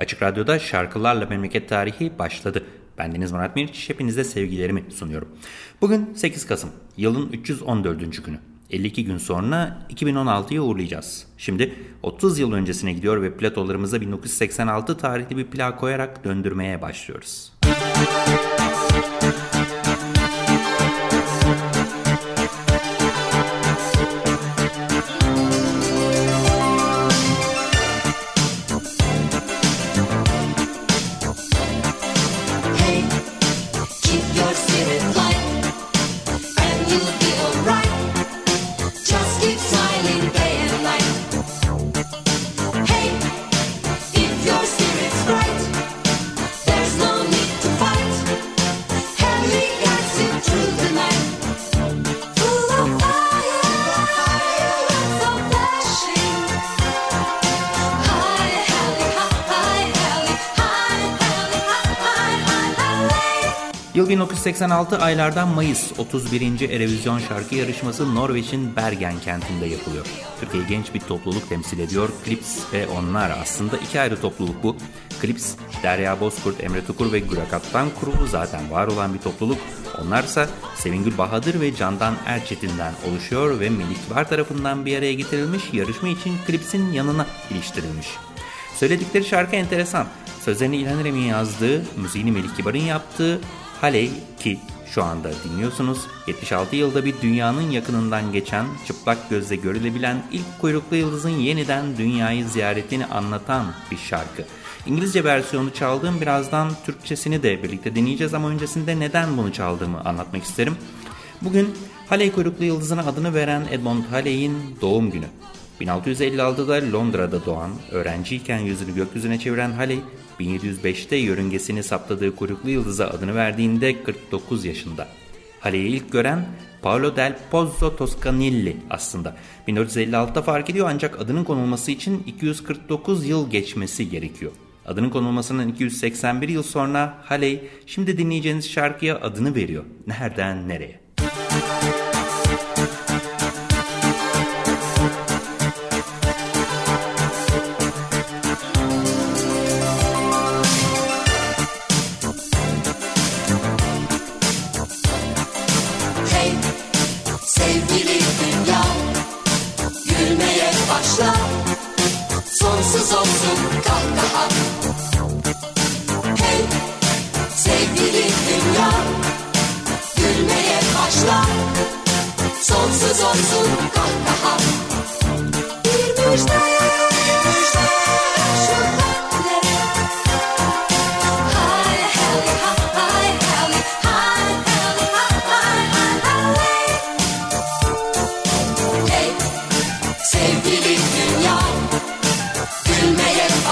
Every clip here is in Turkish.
Açık Radyo'da şarkılarla memleket tarihi başladı. Ben Deniz Murat Meriç, hepinize sevgilerimi sunuyorum. Bugün 8 Kasım, yılın 314. günü. 52 gün sonra 2016'yı uğurlayacağız. Şimdi 30 yıl öncesine gidiyor ve platolarımıza 1986 tarihli bir plak koyarak döndürmeye başlıyoruz. Müzik 1986 aylardan Mayıs 31. Erevizyon şarkı yarışması Norveç'in Bergen kentinde yapılıyor. Türkiye genç bir topluluk temsil ediyor. Clips ve onlar aslında iki ayrı topluluk bu. Clips, Derya Bozkurt, Emre Tukur ve Gürakat'tan kurulu zaten var olan bir topluluk. Onlarsa Sevingül Bahadır ve Candan Erçetin'den oluşuyor ve Melik Kibar tarafından bir araya getirilmiş yarışma için Clips'in yanına iliştirilmiş. Söyledikleri şarkı enteresan. Sözlerini İlhan İrem'in yazdığı, müziğini Melik Kibar'ın yaptığı Haley ki şu anda dinliyorsunuz 76 yılda bir dünyanın yakınından geçen çıplak gözle görülebilen ilk kuyruklu yıldızın yeniden dünyayı ziyaretini anlatan bir şarkı. İngilizce versiyonu çaldığım birazdan Türkçesini de birlikte dinleyeceğiz ama öncesinde neden bunu çaldığımı anlatmak isterim. Bugün Haley kuyruklu yıldızına adını veren Edmund Haley'in doğum günü. 1656'da Londra'da doğan, öğrenciyken yüzünü gökyüzüne çeviren Haley, 1705'te yörüngesini saptadığı kuyruklu yıldıza adını verdiğinde 49 yaşında. Halley'i ilk gören Paolo del Pozzo Toscanilli aslında. 1456'da fark ediyor ancak adının konulması için 249 yıl geçmesi gerekiyor. Adının konulmasının 281 yıl sonra Halley şimdi dinleyeceğiniz şarkıya adını veriyor. Nereden nereye?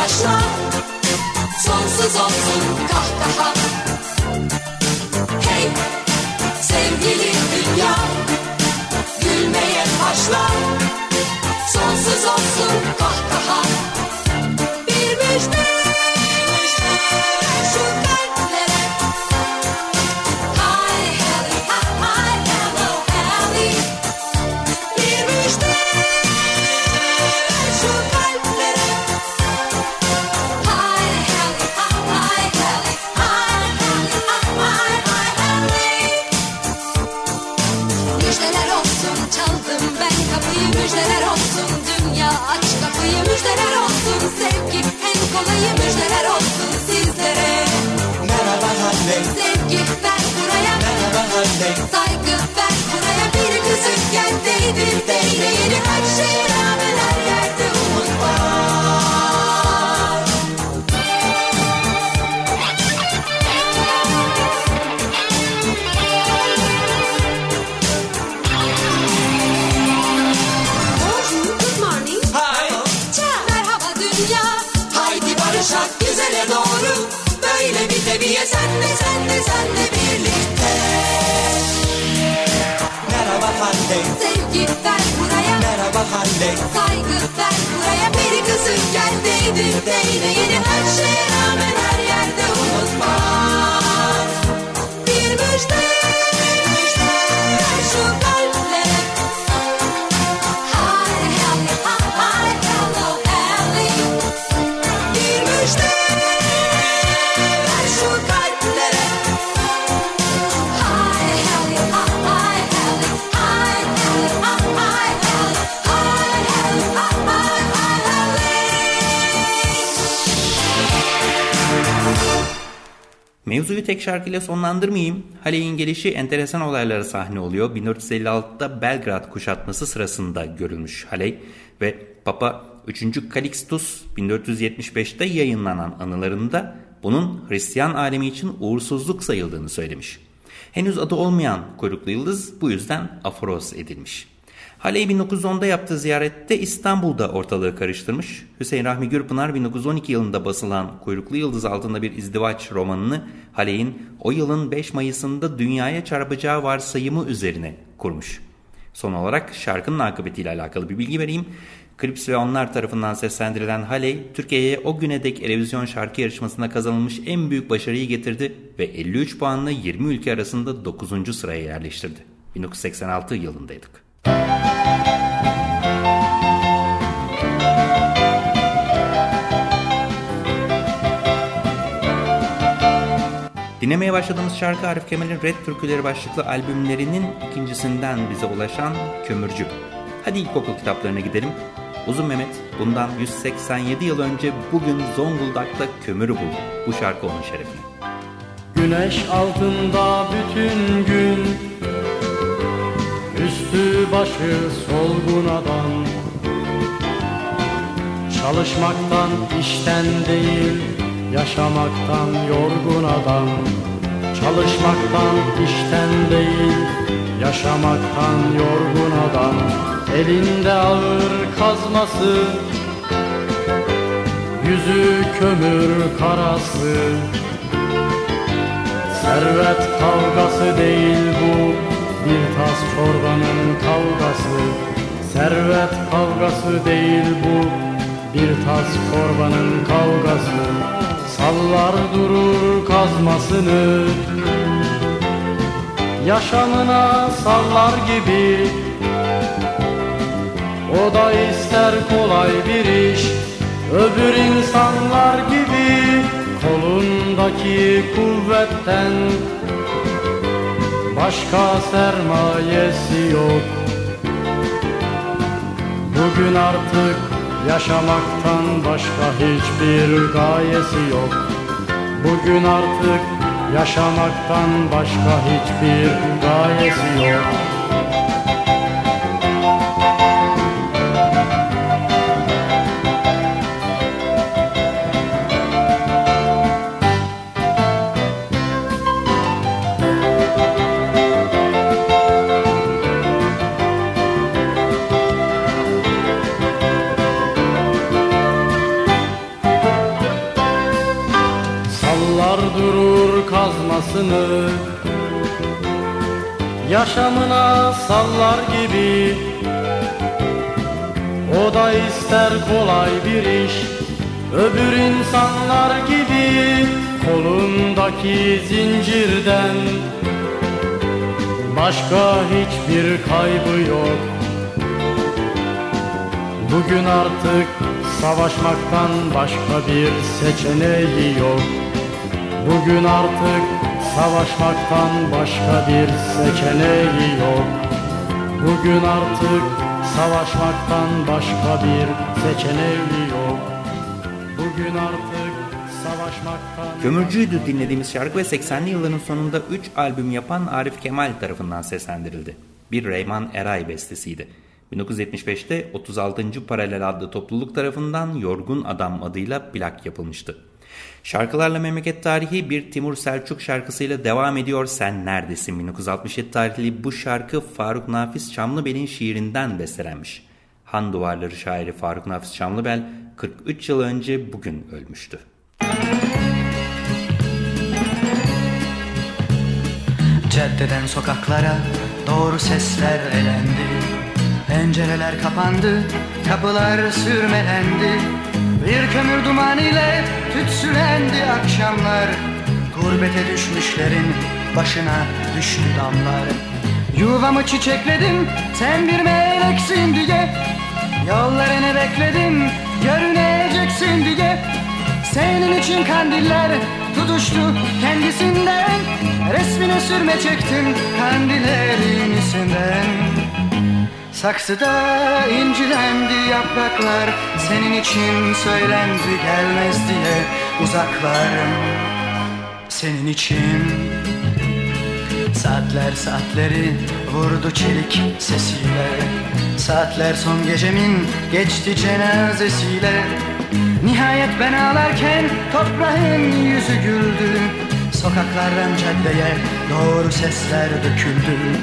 başla. Sonsuz olsun kahkaha. Hey sevgili dünya Gülmeye başla. Quando aí a mesma era istiyorum böyle bir seviye senle senle senle birlikte. Merhaba Hande. Sevgi ver buraya. Merhaba Hande. Saygı ver buraya. Peri kızım geldeydin değneğini her şeye Mevzuyu tek şarkıyla sonlandırmayayım. Haley'in gelişi enteresan olaylara sahne oluyor. 1456'da Belgrad kuşatması sırasında görülmüş Haley ve Papa 3. Calixtus 1475'te yayınlanan anılarında bunun Hristiyan alemi için uğursuzluk sayıldığını söylemiş. Henüz adı olmayan kuyruklu yıldız bu yüzden aforoz edilmiş. Haley 1910'da yaptığı ziyarette İstanbul'da ortalığı karıştırmış. Hüseyin Rahmi Gürpınar 1912 yılında basılan Kuyruklu Yıldız altında bir izdivaç romanını Haley'in o yılın 5 Mayıs'ında dünyaya çarpacağı varsayımı üzerine kurmuş. Son olarak şarkının akıbetiyle alakalı bir bilgi vereyim. Krips ve onlar tarafından seslendirilen Haley, Türkiye'ye o güne dek Erevizyon şarkı yarışmasında kazanılmış en büyük başarıyı getirdi ve 53 puanla 20 ülke arasında 9. sıraya yerleştirdi. 1986 yılındaydık. Dinlemeye başladığımız şarkı Arif Kemal'in Red Türküleri başlıklı albümlerinin ikincisinden bize ulaşan Kömürcü. Hadi ilkokul kitaplarına gidelim. Uzun Mehmet bundan 187 yıl önce bugün Zonguldak'ta kömürü buldu. Bu şarkı onun şerefine. Güneş altında bütün gün Üstü başı solgun adam Çalışmaktan işten değil Yaşamaktan yorgun adam Çalışmaktan işten değil. Yaşamaktan yorgun adam Elinde ağır kazması. Yüzü kömür karası. Servet kavgası değil bu Bir tas çorbanın kavgası. Servet kavgası değil bu Bir tas çorbanın kavgası Sallar durur kazmasını. Yaşamına sallar gibi. O da ister kolay bir iş Öbür insanlar gibi. Kolundaki kuvvetten Başka sermayesi yok. Bugün artık yaşamaktan başka hiçbir gayesi yok. Bugün artık yaşamaktan başka hiçbir gayesi yok kazmasını Yaşamına sallar gibi. O da ister kolay bir iş Öbür insanlar gibi. Kolundaki zincirden Başka hiçbir kaybı yok. Bugün artık savaşmaktan başka bir seçeneği yok. Bugün artık savaşmaktan başka bir seçeneği yok Bugün artık savaşmaktan başka bir seçeneği yok Bugün artık savaşmaktan Kömürcüydü dinlediğimiz şarkı ve 80'li yılların sonunda 3 albüm yapan Arif Kemal tarafından seslendirildi. Bir Reyman Eray bestesiydi. 1975'te 36. Paralel adlı topluluk tarafından Yorgun Adam adıyla plak yapılmıştı. Şarkılarla Memleket Tarihi bir Timur Selçuk şarkısıyla devam ediyor Sen Neredesin 1967 tarihli bu şarkı Faruk Nafiz Çamlıbel'in şiirinden bestelenmiş. Han Duvarları şairi Faruk Nafiz Çamlıbel 43 yıl önce bugün ölmüştü. Caddeden sokaklara doğru sesler elendi Pencereler kapandı, kapılar sürmelendi Bir kömür duman ile tütsülendi akşamlar. Gurbete düşmüşlerin başına düştü damlar. Yuvamı çiçekledim, sen bir meleksin diye. Yollarını bekledim, görüneceksin diye. Senin için kandiller tutuştu kendisinden. Resmine sürme çektim kandillerin üstünden Saksıda incilendi yapraklar Senin için söylendi gelmez diye uzaklarım Senin için Saatler saatleri vurdu çelik sesiyle. Saatler son gecemin geçti cenazesiyle. Nihayet ben ağlarken toprağın yüzü güldü. Sokaklardan caddeye doğru sesler döküldü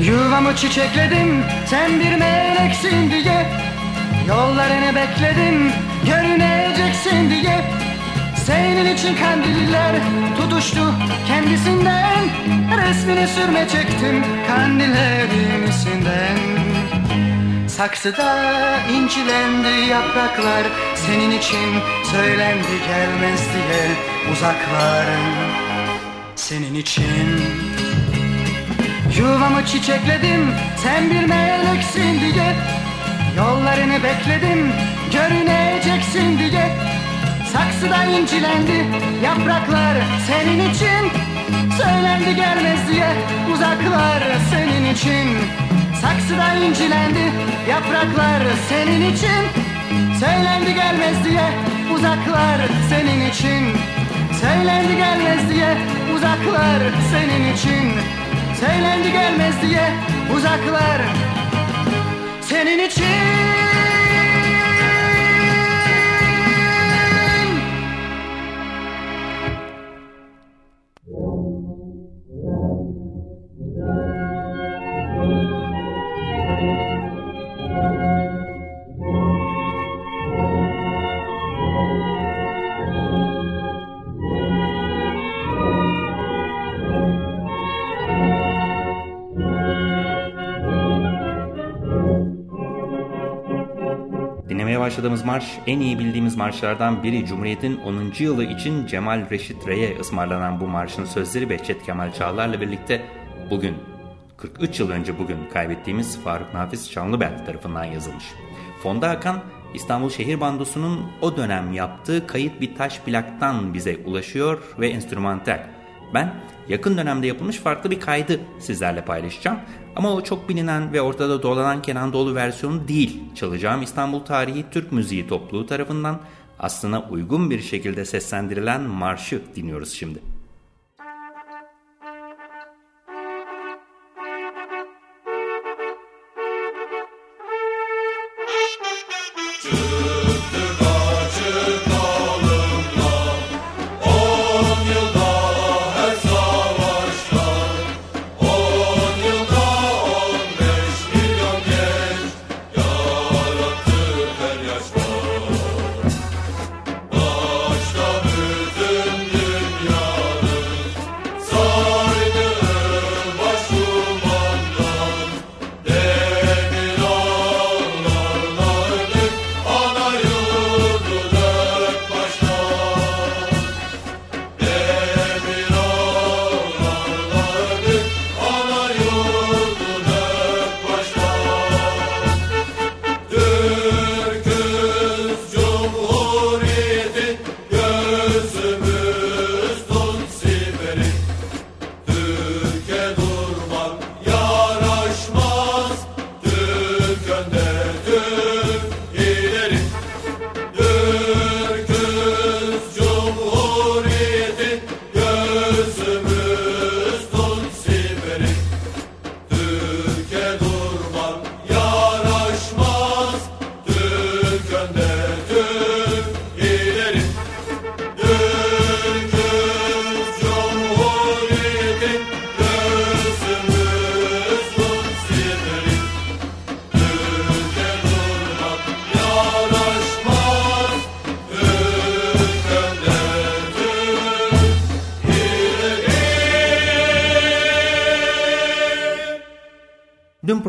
Yuvamı çiçekledim sen bir meleksin diye. Yollarını bekledim görüneceksin diye. Senin için kandiller tutuştu kendisinden. Resmini sürme çektim kandillerin üstünden Saksıda incilendi yapraklar Senin için söylendi gelmez diye uzaklarım Senin için Yuvamı çiçekledim sen bir meleksin diye. Yollarını bekledim görüneceksin diye. Saksıda incilendi yapraklar senin için. Söylendi gelmez diye uzaklar senin için. Saksıda incilendi yapraklar senin için. Söylendi gelmez diye uzaklar senin için. Söylendi gelmez diye uzaklar senin için Söylendi gelmez diye uzaklar. Senin için başladığımız marş en iyi bildiğimiz marşlardan biri. Cumhuriyet'in 10. yılı için Cemal Reşit Rey'e ısmarlanan bu marşın sözleri Behçet Kemal Çağlar'la birlikte bugün 43 yıl önce bugün kaybettiğimiz Faruk Nafiz Şanlıbel tarafından yazılmış. Fonda Hakan İstanbul Şehir Bandosu'nun o dönem yaptığı kayıt bir taş plaktan bize ulaşıyor ve enstrümantal. Ben yakın dönemde yapılmış farklı bir kaydı sizlerle paylaşacağım. Ama o çok bilinen ve ortada dolanan Kenan Doğulu versiyonu değil. Çalacağım İstanbul Tarihi Türk Müziği Topluluğu tarafından aslına uygun bir şekilde seslendirilen marşı dinliyoruz şimdi.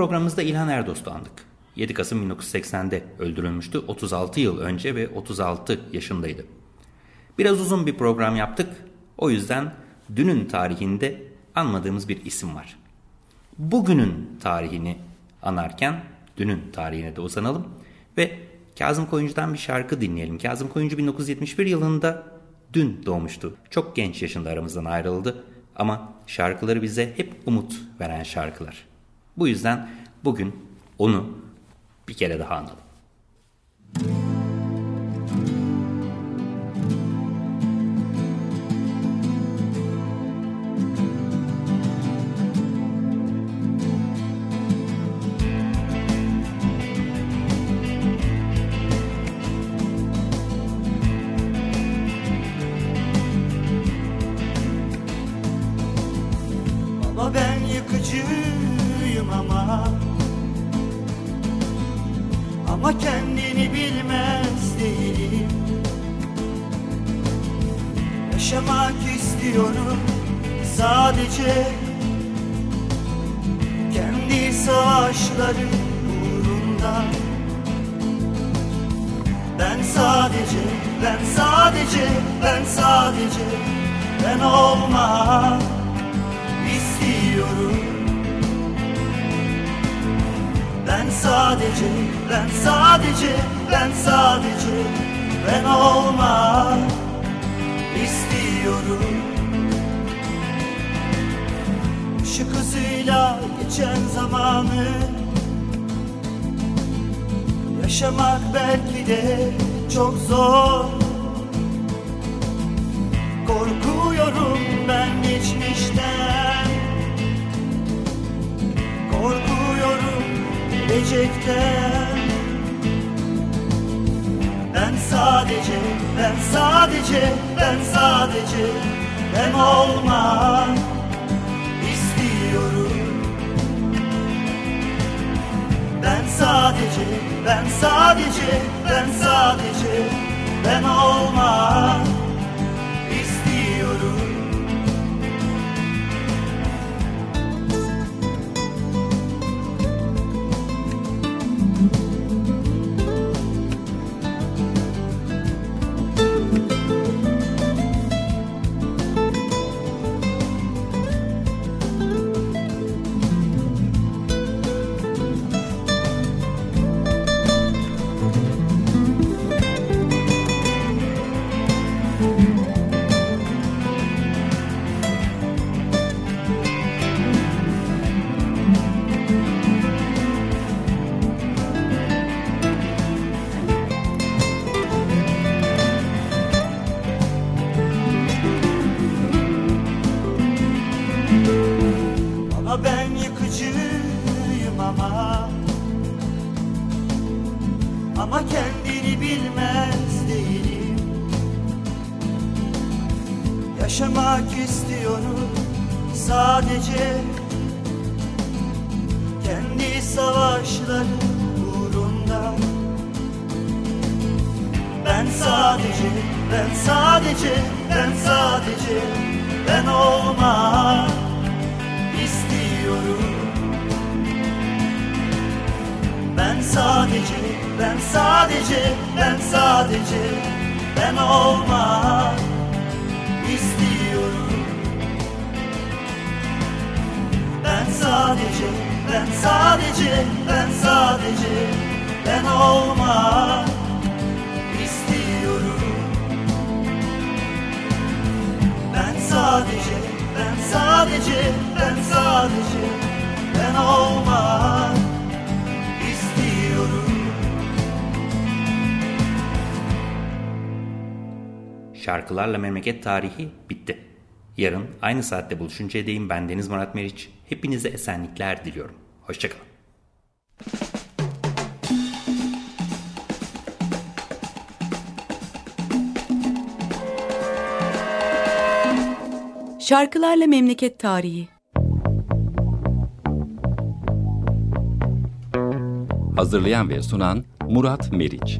Programımızda İlhan Erdost'u andık. 7 Kasım 1980'de öldürülmüştü. 36 yıl önce ve 36 yaşındaydı. Biraz uzun bir program yaptık. O yüzden dünün tarihinde anmadığımız bir isim var. Bugünün tarihini anarken dünün tarihine de uzanalım ve Kazım Koyuncu'dan bir şarkı dinleyelim. Kazım Koyuncu 1971 yılında dün doğmuştu. Çok genç yaşında aramızdan ayrıldı ama şarkıları bize hep umut veren şarkılar. Bu yüzden bugün onu bir kere daha analım. İstiyorum sadece. Kendi savaşları uğrunda. Ben sadece, ben sadece, ben sadece Ben olmak istiyorum. Ben sadece, ben sadece, ben sadece Ben olmak istiyorum Işık hızıyla geçen zamanı. Yaşamak belki de çok zor. Korkuyorum ben geçmişten. Korkuyorum gelecekten. Ben sadece, ben sadece, ben sadece Ben olmak sadece, ben sadece, ben sadece Ben olmak Yaşamak istiyorum. Sadece Kendi savaşları uğrunda. Ben sadece, ben sadece, ben sadece Ben olmak istiyorum. Ben sadece, ben sadece, ben sadece Ben olmak istiyorum sadece, ben sadece, ben sadece Ben olmak istiyorum Ben sadece, ben sadece, ben sadece Ben olmak Şarkılarla memleket tarihi bitti. Yarın aynı saatte buluşuncaya değin ben Deniz Murat Meriç. Hepinize esenlikler diliyorum. Hoşçakalın. Şarkılarla Memleket Tarihi Hazırlayan ve sunan Murat Meriç.